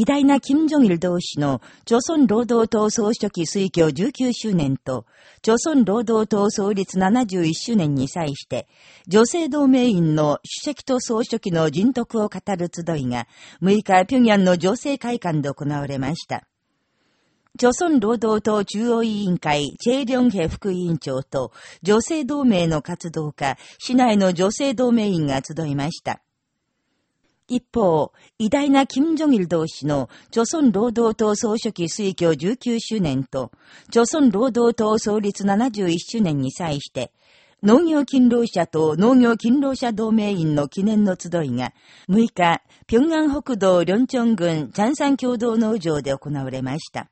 偉大な金正日同士の、朝鮮労働党総書記推挙19周年と、朝鮮労働党創立71周年に際して、女性同盟員の主席と総書記の人徳を語る集いが、6日、平壌の女性会館で行われました。朝鮮労働党中央委員会、チェイリョンヘ副委員長と、女性同盟の活動家、市内の女性同盟員が集いました。一方、偉大な金正日同士の、朝鮮労働党総書記推挙19周年と、朝鮮労働党創立71周年に際して、農業勤労者と農業勤労者同盟員の記念の集いが、6日、平安北道両町郡チャンサン共同農場で行われました。